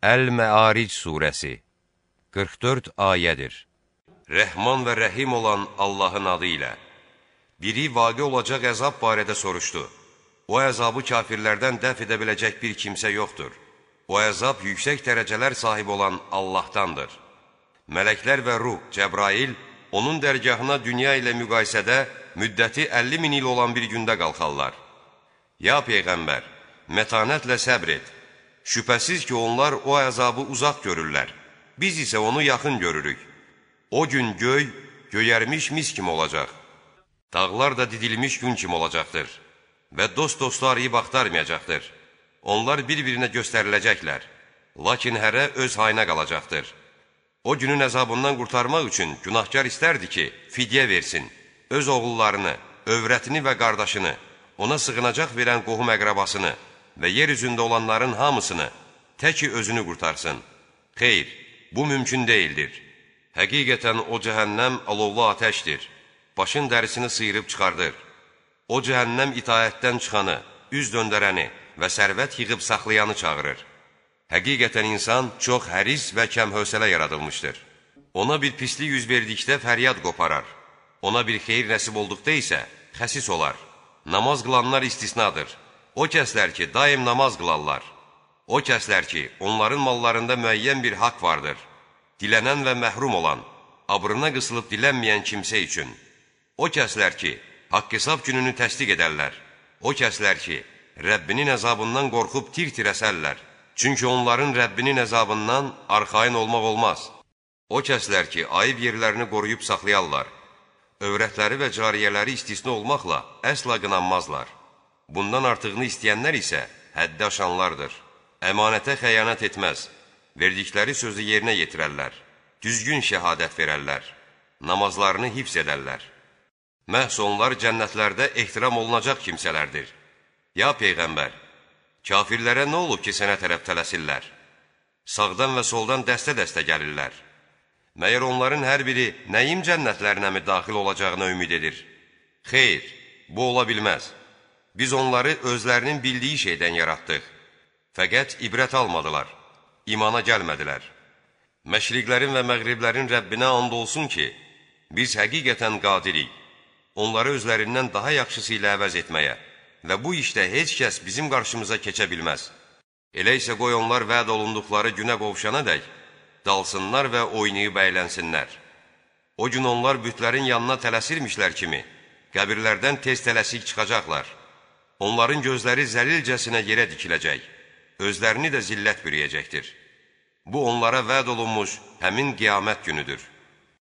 Əl-Məaric surəsi 44 ayədir. Rəhman və Rəhim olan Allahın adı ilə. Biri vaqe olacaq əzab barədə soruşdu. O əzabı kafirlərdən dəf edə biləcək bir kimsə yoxdur. O əzab yüksək dərəcələr sahib olan Allahdandır. Mələklər və ruh, Cəbrail, onun dərgahına dünya ilə müqayisədə müddəti 50 min il olan bir gündə qalxarlar. Ya Peyğəmbər, mətanətlə səbr et. Şübhəsiz ki, onlar o əzabı uzaq görürlər. Biz isə onu yaxın görürük. O gün göy, göyərmiş mis kimi olacaq. Dağlar da didilmiş gün kimi olacaqdır. Və dost-dostu arayıb axtarmayacaqdır. Onlar bir-birinə göstəriləcəklər. Lakin hərə öz hayına qalacaqdır. O günün əzabından qurtarmaq üçün günahkar istərdi ki, fidyə versin. Öz oğullarını, övrətini və qardaşını, ona sığınacaq verən qohum əqrabasını və yer üzündə olanların hamısını, təki özünü qurtarsın. Xeyr, bu mümkün deyildir. Həqiqətən o cəhənnəm alovlu atəşdir. Başın dərisini sıyırıb çıxardır. O cəhənnəm itayətdən çıxanı, üz döndərəni və sərvət yığıb saxlayanı çağırır. Həqiqətən insan çox həris və kəm hövsələ yaradılmışdır. Ona bir pislik yüz verdikdə fəryad qoparar. Ona bir xeyir nəsib olduqda isə xəsis olar. Namaz qılanlar istisnadır. O kəslər ki, daim namaz qılarlar. O kəslər ki, onların mallarında müəyyən bir haqq vardır. Dilənən və məhrum olan, abrına qısılıb dilənməyən kimsə üçün. O kəslər ki, haqq hesab gününü təsdiq edərlər. O kəslər ki, Rəbbinin əzabından qorxub tir-tir əsərlər. Çünki onların Rəbbinin əzabından arxayın olmaq olmaz. O kəslər ki, ayıb yerlərini qoruyub saxlayarlar. Övrətləri və cariyələri istisna olmaqla əsla qınanmazlar. Bundan artığını istəyənlər isə həddi aşanlardır. Əmanətə xəyanət etməz, verdikləri sözü yerinə yetirərlər, düzgün şəhadət verərlər, namazlarını hifz edərlər. Məhz onlar cənnətlərdə ehtiram olunacaq kimsələrdir. Ya Peyğəmbər, kafirlərə nə olub ki, sənə tərəf tələsirlər? Sağdan və soldan dəstə-dəstə gəlirlər. Məyər onların hər biri nəyim cənnətlərinə mi daxil olacağına ümid edir? Xeyr, bu ola bilməz. Biz onları özlərinin bildiyi şeydən yaratdıq. Fəqət ibrət almadılar, imana gəlmədilər. Məşriqlərin və məğriblərin Rəbbinə and olsun ki, biz həqiqətən qadirik, onları özlərindən daha yaxşısı ilə əvəz etməyə və bu işdə heç kəs bizim qarşımıza keçə bilməz. Elə isə qoy onlar vəd olunduqları günə qovşana dək, dalsınlar və oynayıb əylənsinlər. O gün onlar bütlərin yanına tələsirmişlər kimi, qəbirlərdən tez tələsik çıxacaqlar. Onların gözləri zəlilcəsinə yerə dikiləcək, özlərini də zillət bürüyəcəkdir. Bu onlara vəd olunmuş həmin qiyamət günüdür.